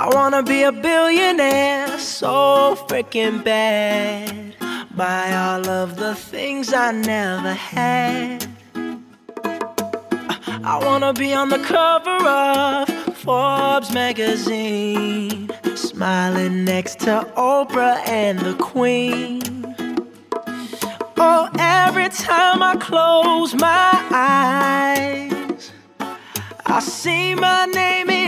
I wanna be a billionaire so freaking bad. Buy all of the things I never had. I wanna be on the cover of Forbes magazine, smiling next to Oprah and the Queen. Oh, every time I close my eyes, I see my name in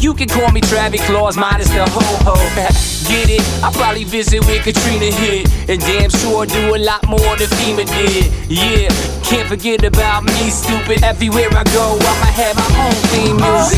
you can call me Travis Claus, minus the ho ho. Get it? I probably visit where Katrina hit, and damn sure do a lot more than FEMA did. Yeah, can't forget about me, stupid. Everywhere I go, I'ma have my own theme music.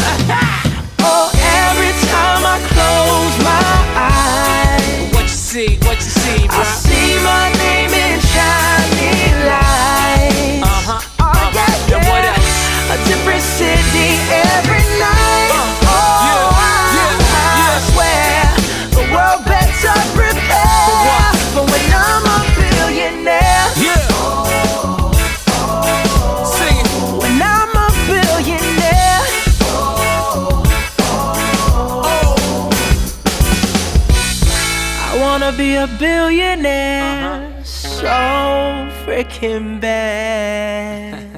Wanna be a billionaire uh-huh. so freaking bad.